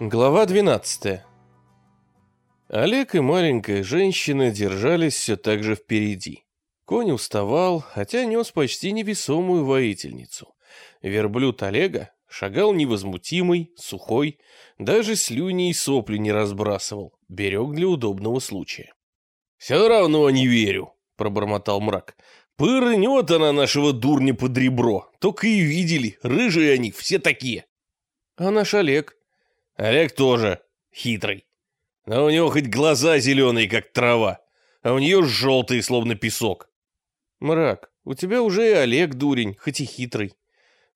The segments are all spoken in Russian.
Глава 12. Олег и маленькая женщина держались все так же впереди. Конь уставал, хотя нес почти невесомую воительницу. Верблюд Олега шагал невозмутимый, сухой, даже слюни и сопли не разбрасывал, берег для удобного случая. «Все равно не верю», — пробормотал мрак. «Пырнет она нашего дурня под ребро, только и видели, рыжие они все такие». «А наш Олег?» Олег тоже хитрый. Но у него хоть глаза зеленые, как трава, а у нее желтые, словно песок. Мрак, у тебя уже и Олег дурень, хоть и хитрый.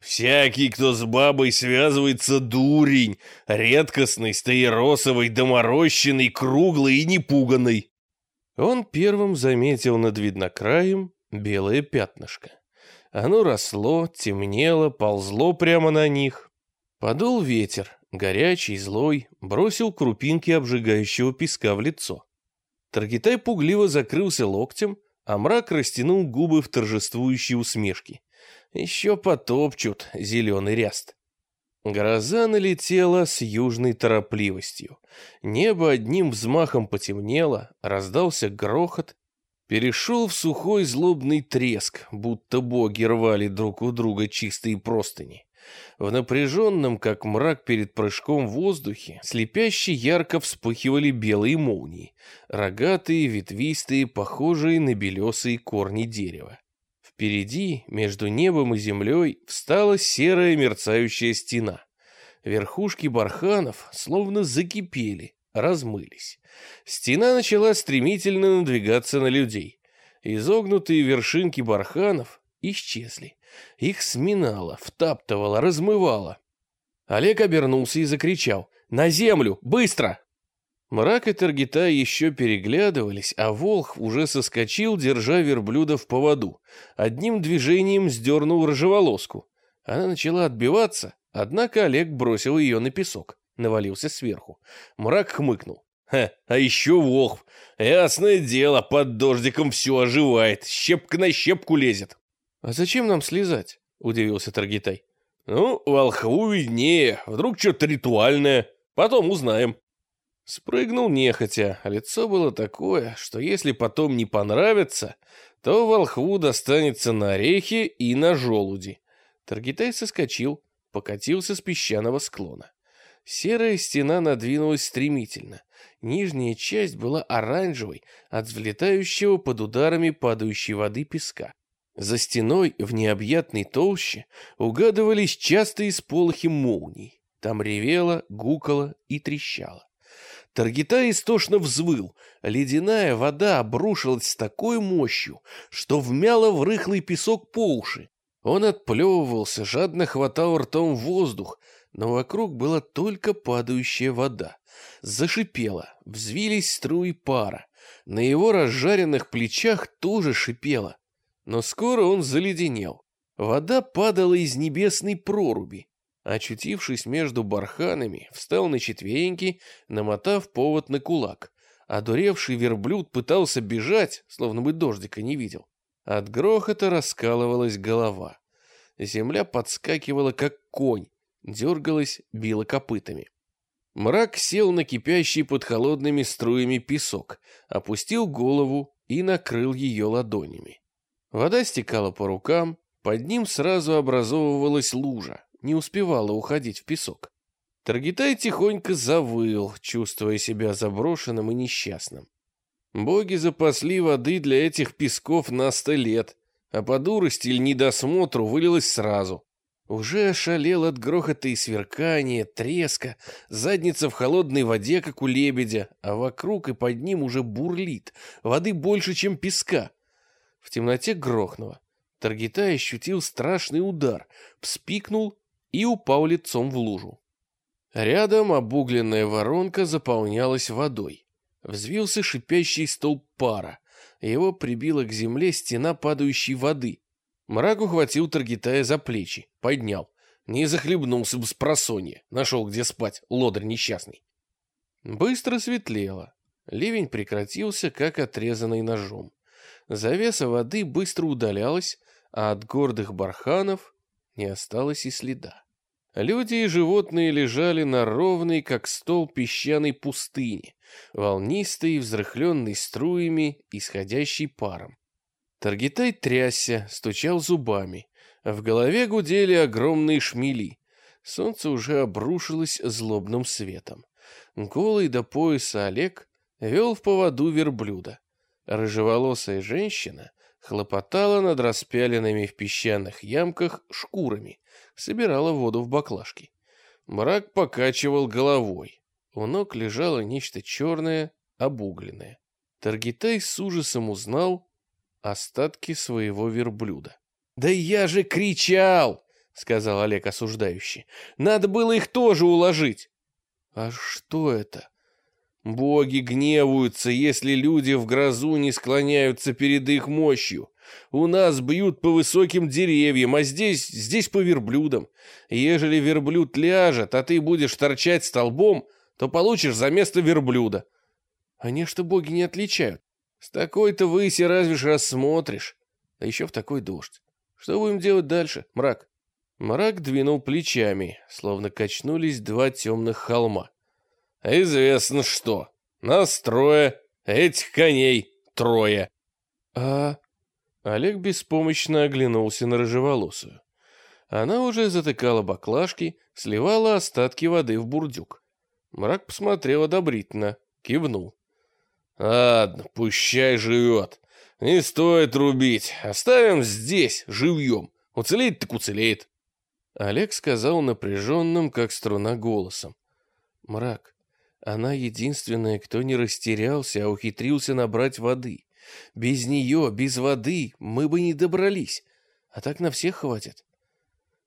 Всякий, кто с бабой связывается, дурень, редкостный, стаиросовый, доморощенный, круглый и непуганный. Он первым заметил над виднокраем белое пятнышко. Оно росло, темнело, ползло прямо на них. Подул ветер, Горячий, злой, бросил крупинки обжигающего песка в лицо. Таргитай пугливо закрылся локтем, а мрак растянул губы в торжествующей усмешке. Еще потопчут зеленый ряст. Гроза налетела с южной торопливостью. Небо одним взмахом потемнело, раздался грохот, перешел в сухой злобный треск, будто боги рвали друг у друга чистые простыни. В напряженном, как мрак перед прыжком в воздухе, слепяще ярко вспыхивали белые молнии, рогатые, ветвистые, похожие на белесые корни дерева. Впереди, между небом и землей, встала серая мерцающая стена. Верхушки барханов словно закипели, размылись. Стена начала стремительно надвигаться на людей. Изогнутые вершинки барханов исчезли. Их сминало, втаптывало, размывало. Олег обернулся и закричал «На землю! Быстро!» Мрак и Таргита еще переглядывались, а Волх уже соскочил, держа верблюда в поводу. Одним движением сдернул рыжеволоску. Она начала отбиваться, однако Олег бросил ее на песок, навалился сверху. Мрак хмыкнул. «Ха, а еще Волх! Ясное дело, под дождиком все оживает, щепка на щепку лезет!» «А зачем нам слезать?» — удивился Таргитай. «Ну, волхву виднее, вдруг что-то ритуальное, потом узнаем». Спрыгнул нехотя, лицо было такое, что если потом не понравится, то волхву достанется на орехи и на желуди. Таргитай соскочил, покатился с песчаного склона. Серая стена надвинулась стремительно. Нижняя часть была оранжевой от взлетающего под ударами падающей воды песка. За стеной в необъятной толще угадывались частые сполохи молний. Там ревело, гукало и трещало. Таргита истошно взвыл. Ледяная вода обрушилась с такой мощью, что вмяла в рыхлый песок по уши. Он отплевывался, жадно хватал ртом воздух, но вокруг была только падающая вода. Зашипела, взвились струи пара. На его разжаренных плечах тоже шипело. Но скоро он заледенел. Вода падала из небесной проруби. Очутившись между барханами, встал на четвереньки, намотав повод на кулак. Одуревший верблюд пытался бежать, словно бы дождика не видел. От грохота раскалывалась голова. Земля подскакивала, как конь, дергалась, била копытами. Мрак сел на кипящий под холодными струями песок, опустил голову и накрыл ее ладонями. Вода стекала по рукам, под ним сразу образовывалась лужа, не успевала уходить в песок. Таргитай тихонько завыл, чувствуя себя заброшенным и несчастным. Боги запасли воды для этих песков на сто лет, а по дурости или недосмотру вылилось сразу. Уже ошалел от грохота и сверкания, треска, задница в холодной воде, как у лебедя, а вокруг и под ним уже бурлит, воды больше, чем песка. В темноте грохнуло. Таргитай ощутил страшный удар, вспикнул и упал лицом в лужу. Рядом обугленная воронка заполнялась водой. Взвился шипящий столб пара. Его прибила к земле стена падающей воды. Мрак ухватил Таргитая за плечи, поднял. Не захлебнулся бы с просонья. Нашел, где спать, лодырь несчастный. Быстро светлело. Ливень прекратился, как отрезанный ножом. Завеса воды быстро удалялась, а от гордых барханов не осталось и следа. Люди и животные лежали на ровной, как стол песчаной пустыне, волнистой и взрыхленной струями, исходящей паром. Таргитай трясся, стучал зубами. В голове гудели огромные шмели. Солнце уже обрушилось злобным светом. Голый до пояса Олег вел в поводу верблюда. Рыжеволосая женщина хлопотала над распяленными в песчаных ямках шкурами, собирала воду в баклажки. Мрак покачивал головой. У ног лежало нечто черное, обугленное. Таргитай с ужасом узнал остатки своего верблюда. «Да я же кричал!» — сказал Олег осуждающий. «Надо было их тоже уложить!» «А что это?» «Боги гневаются, если люди в грозу не склоняются перед их мощью. У нас бьют по высоким деревьям, а здесь, здесь по верблюдам. Ежели верблюд ляжет, а ты будешь торчать столбом, то получишь за место верблюда. Они что боги не отличают. С такой-то выси разве ж рассмотришь. А еще в такой дождь. Что будем делать дальше, мрак? Мрак двинул плечами, словно качнулись два темных холма. Известно что. Нас трое, этих коней трое. А Олег беспомощно оглянулся на рыжеволосую. Она уже затыкала баклажки, сливала остатки воды в бурдюк. Мрак посмотрел одобрительно, кивнул. «Ладно, пущай живет. Не стоит рубить. Оставим здесь, живьем. Уцелеет так уцелеет». Олег сказал напряженным, как струна, голосом. «Мрак, она единственная, кто не растерялся, а ухитрился набрать воды. Без нее, без воды мы бы не добрались. А так на всех хватит.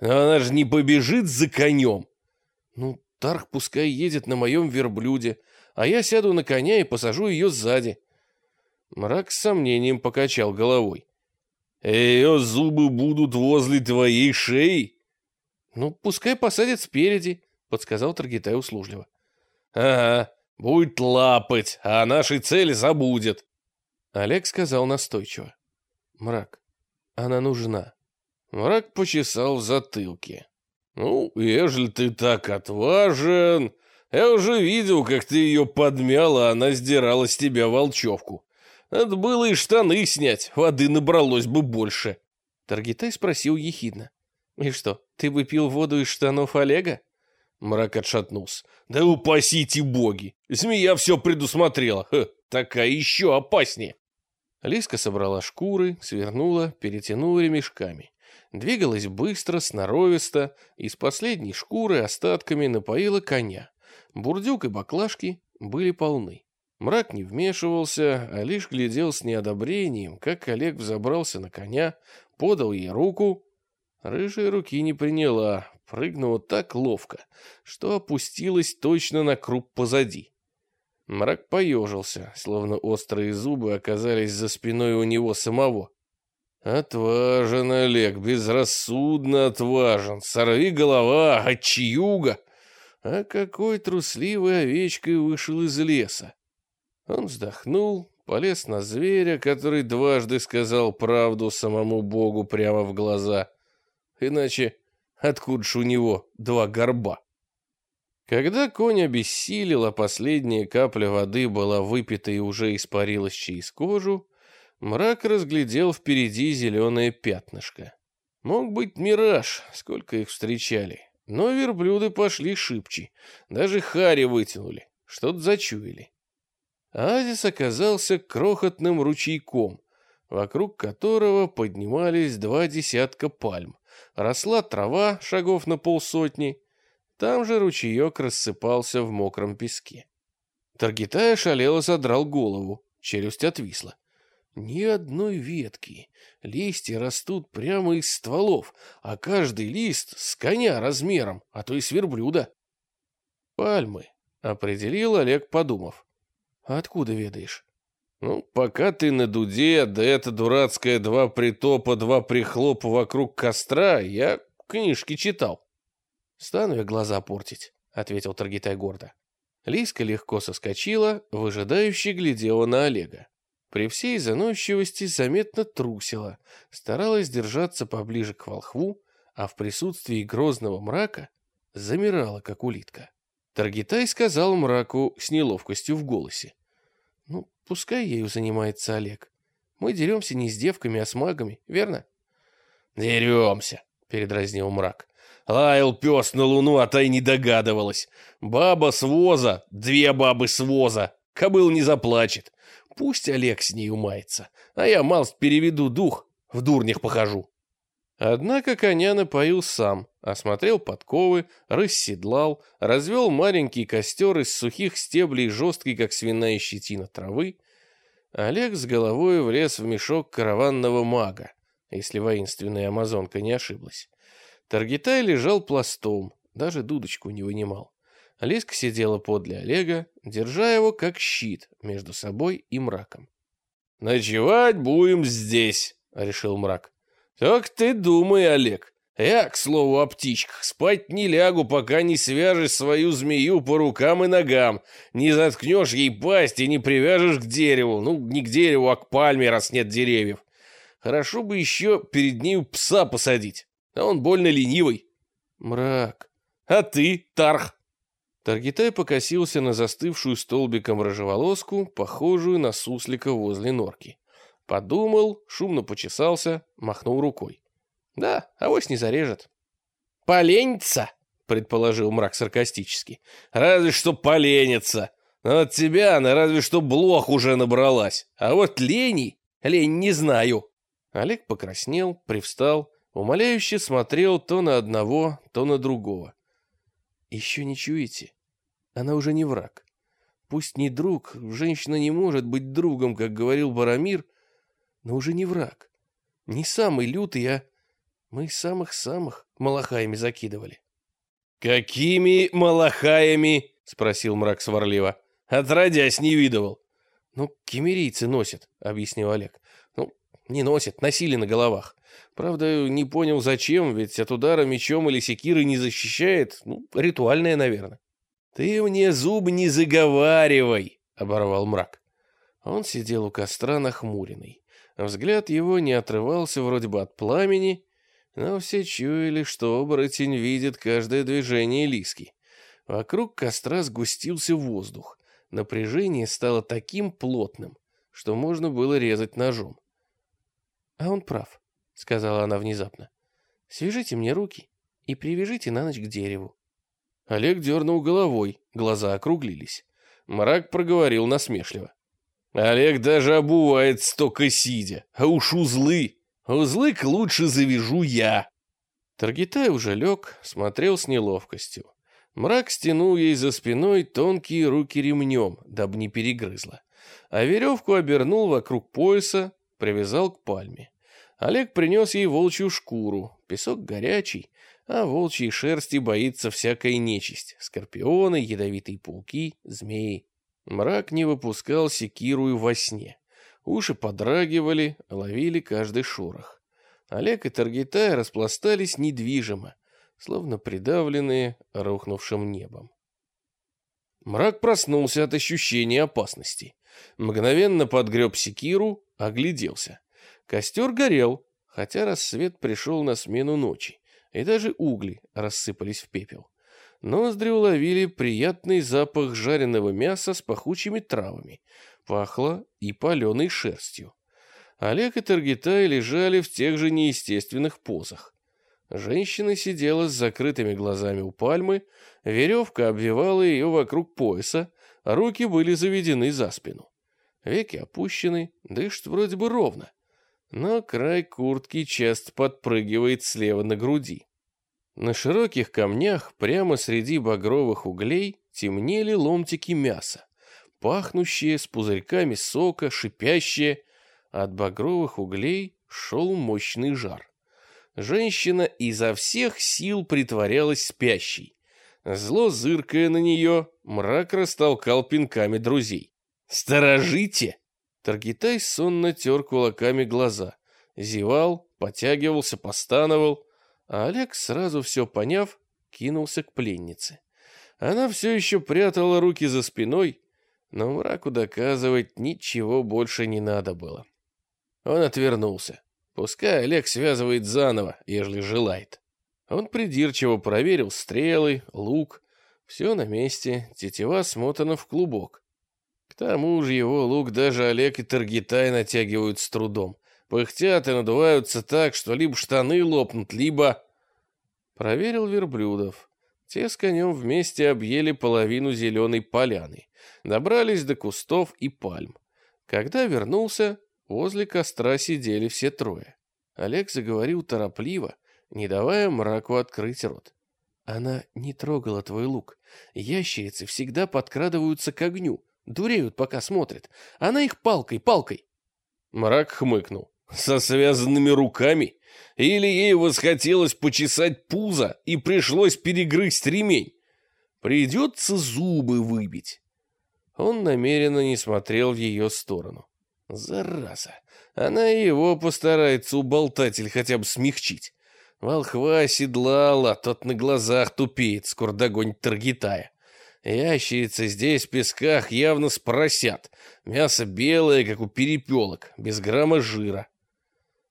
Но она же не побежит за конем. Ну, Тарх пускай едет на моем верблюде, а я сяду на коня и посажу ее сзади. Мрак с сомнением покачал головой. Ее зубы будут возле твоей шеи? Ну, пускай посадят спереди, подсказал Таргитай услужливо. Ага, будет лапать, а о нашей цели забудет. Олег сказал настойчиво. «Мрак, она нужна». Мрак почесал в затылке. «Ну, ежели ты так отважен, я уже видел, как ты ее подмяла, она сдирала с тебя волчевку. Надо было и штаны снять, воды набралось бы больше». Таргитай спросил ехидно. «И что, ты бы пил воду из штанов Олега?» Мрак отшатнулся. «Да упасите боги! Змея все предусмотрела! Ха, такая еще опаснее!» Лиска собрала шкуры, свернула, перетянула ремешками. Двигалась быстро, сноровисто, из последней шкуры остатками напоила коня. Бурдюк и баклажки были полны. Мрак не вмешивался, а лишь глядел с неодобрением, как Олег взобрался на коня, подал ей руку. Рыжая руки не приняла, прыгнула так ловко, что опустилась точно на круп позади. Мрак поежился, словно острые зубы оказались за спиной у него самого. «Отважен, Олег, безрассудно отважен, сорви голова, отчиюга!» А какой трусливой овечкой вышел из леса. Он вздохнул, полез на зверя, который дважды сказал правду самому Богу прямо в глаза. Иначе откуда ж у него два горба? Когда конь обессилел, а последняя капля воды была выпита и уже испарилась через кожу, мрак разглядел впереди зеленое пятнышко. Мог быть мираж, сколько их встречали. Но верблюды пошли шибче, даже хари вытянули, что-то зачуяли. Азис оказался крохотным ручейком, вокруг которого поднимались два десятка пальм. Росла трава шагов на полсотни, там же ручеек рассыпался в мокром песке. Таргитай шалело задрал голову, челюсть отвисла. Ни одной ветки. Листья растут прямо из стволов, а каждый лист с коня размером, а то и с верблюда. Пальмы, определил Олег, подумав. Откуда ведаешь? Ну, пока ты на дуде, да это дурацкое два притопа, два прихлопа вокруг костра, я книжки читал. «Стану я глаза портить», — ответил Таргитай гордо. Лиска легко соскочила, выжидающе глядела на Олега. При всей заносчивости заметно трусила, старалась держаться поближе к волхву, а в присутствии грозного мрака замирала, как улитка. Таргитай сказал мраку с неловкостью в голосе. «Ну, пускай ею занимается Олег. Мы деремся не с девками, а с магами, верно?» «Деремся», — передразнил мрак. Лаял пес на луну, а та и не догадывалась. Баба с воза, две бабы с воза. Кобыл не заплачет. Пусть Олег с ней умается, а я малость переведу дух, в дурнях похожу. Однако коня напоил сам, осмотрел подковы, расседлал, развел маленький костер из сухих стеблей жесткий, как свиная щетина травы. Олег с головой влез в мешок караванного мага, если воинственная амазонка не ошиблась. Таргитай лежал пластом, даже дудочку не вынимал. Лиска сидела подле Олега, держа его как щит между собой и мраком. «Ночевать будем здесь», — решил мрак. «Так ты думай, Олег. Я, к слову, о птичках, спать не лягу, пока не свяжешь свою змею по рукам и ногам, не заткнешь ей пасть и не привяжешь к дереву. Ну, не к дереву, а к пальме, раз нет деревьев. Хорошо бы еще перед ней пса посадить, а он больно ленивый». «Мрак. А ты, Тарх?» Таргитай покосился на застывшую столбиком рыжеволоску, похожую на суслика возле норки. Подумал, шумно почесался, махнул рукой. Да, авось не зарежет. «Поленится?» — предположил мрак саркастически. «Разве что поленится. Но от тебя она разве что блох уже набралась. А вот лени, лень не знаю». Олег покраснел, привстал, умоляюще смотрел то на одного, то на другого. «Еще не чуете? Она уже не враг. Пусть не друг, женщина не может быть другом, как говорил Барамир, но уже не враг. Не самый лютый, а мы самых-самых малахаями закидывали. «Какими малахаями?» — спросил мрак сварливо. «Отродясь не видывал». «Ну, кемерийцы носят», — объяснил Олег. «Ну, не носят, носили на головах. Правда, не понял, зачем, ведь от удара мечом или секирой не защищает. Ну, ритуальное, наверное». «Ты мне зуб не заговаривай!» — оборвал мрак. Он сидел у костра нахмуренный. Взгляд его не отрывался вроде бы от пламени, но все чуяли, что оборотень видит каждое движение Лиски. Вокруг костра сгустился воздух. Напряжение стало таким плотным, что можно было резать ножом. «А он прав», — сказала она внезапно. «Свяжите мне руки и привяжите на ночь к дереву. Олег дернул головой, глаза округлились. Мрак проговорил насмешливо. Олег даже обувает столько сидя, а уж узлы. Узлы-к лучше завяжу я. Таргитай уже лег, смотрел с неловкостью. Мрак стянул ей за спиной тонкие руки ремнем, дабы не перегрызла. А веревку обернул вокруг пояса, привязал к пальме. Олег принес ей волчью шкуру, песок горячий, а волчьей шерсти боится всякая нечисть, скорпионы, ядовитые пауки, змеи. Мрак не выпускал секиру и во сне. Уши подрагивали, ловили каждый шорох. Олег и Таргитай распластались недвижимо, словно придавленные рухнувшим небом. Мрак проснулся от ощущения опасности. Мгновенно подгреб секиру, огляделся. Костер горел, хотя рассвет пришел на смену ночи и даже угли рассыпались в пепел. Ноздри уловили приятный запах жареного мяса с пахучими травами. Пахло и паленой шерстью. Олег и Таргитай лежали в тех же неестественных позах. Женщина сидела с закрытыми глазами у пальмы, веревка обвивала ее вокруг пояса, руки были заведены за спину. Веки опущены, дышит вроде бы ровно но край куртки часто подпрыгивает слева на груди. На широких камнях прямо среди багровых углей темнели ломтики мяса, пахнущие с пузырьками сока, шипящие. От багровых углей шел мощный жар. Женщина изо всех сил притворялась спящей. Зло зыркая на нее, мрак растолкал пинками друзей. «Сторожите!» Таргитай сонно тер кулаками глаза, зевал, потягивался, постановал, а Олег, сразу все поняв, кинулся к пленнице. Она все еще прятала руки за спиной, но мраку доказывать ничего больше не надо было. Он отвернулся. Пускай Олег связывает заново, ежели желает. Он придирчиво проверил стрелы, лук. Все на месте, тетива смотана в клубок. К тому же его лук даже Олег и Таргитай натягивают с трудом. Пыхтят и надуваются так, что либо штаны лопнут, либо... Проверил верблюдов. Те с конем вместе объели половину зеленой поляны. Добрались до кустов и пальм. Когда вернулся, возле костра сидели все трое. Олег заговорил торопливо, не давая мраку открыть рот. Она не трогала твой лук. Ящерицы всегда подкрадываются к огню, дуреют, пока смотрят. Она их палкой, палкой. Мрак хмыкнул. Со связанными руками? Или ей восхотелось почесать пузо и пришлось перегрызть ремень? Придется зубы выбить. Он намеренно не смотрел в ее сторону. Зараза! Она его постарается или хотя бы смягчить. Волхва оседлала, тот на глазах тупеет, скоро догонит Таргитая. Ящерицы здесь в песках явно спросят. Мясо белое, как у перепелок, без грамма жира.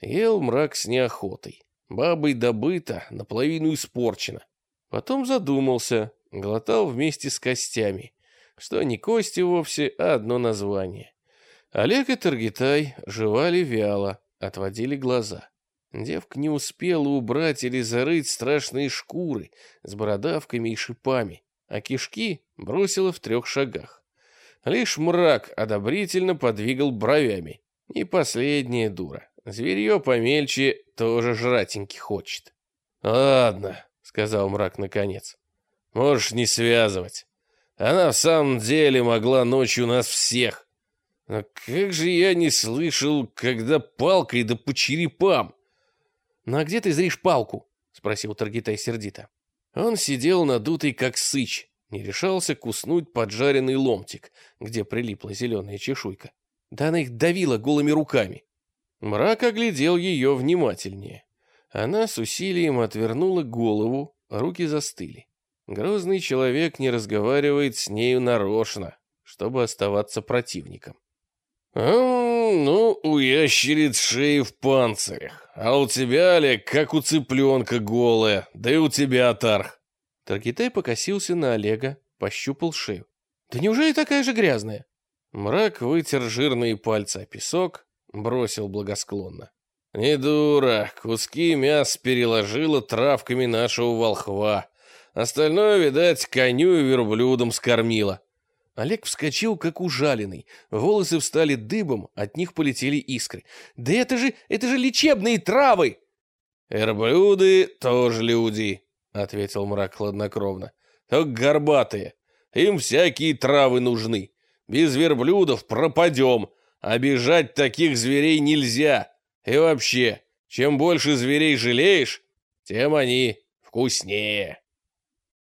Ел мрак с неохотой. Бабой добыто, наполовину испорчено. Потом задумался, глотал вместе с костями что не кости вовсе, а одно название. Олег и Таргитай жевали вяло, отводили глаза. Девка не успела убрать или зарыть страшные шкуры с бородавками и шипами, а кишки бросила в трех шагах. Лишь мрак одобрительно подвигал бровями. И последняя дура. Зверье помельче тоже жратеньки хочет. «Ладно», — сказал мрак наконец. «Можешь не связывать. Она в самом деле могла ночью нас всех. Но как же я не слышал, когда палкой да по черепам. «Ну а где ты зришь палку?» — спросил Таргитай сердито. Он сидел надутый, как сыч, не решался куснуть поджаренный ломтик, где прилипла зеленая чешуйка. Да она их давила голыми руками. Мрак оглядел ее внимательнее. Она с усилием отвернула голову, руки застыли. Грозный человек не разговаривает с нею нарочно, чтобы оставаться противником. «Ну, у ящериц шеи в панцирях, а у тебя, Олег, как у цыпленка голая, да и у тебя, Тарх». Таркитай покосился на Олега, пощупал шею. «Да неужели такая же грязная?» Мрак вытер жирные пальцы о песок, бросил благосклонно. «Не дура, куски мяса переложила травками нашего волхва. Остальное, видать, коню и верблюдам скормила. Олег вскочил, как ужаленный. Волосы встали дыбом, от них полетели искры. «Да это же, это же лечебные травы!» «Верблюды тоже люди», — ответил мрак хладнокровно. «Только горбатые. Им всякие травы нужны. Без верблюдов пропадем. Обижать таких зверей нельзя. И вообще, чем больше зверей жалеешь, тем они вкуснее».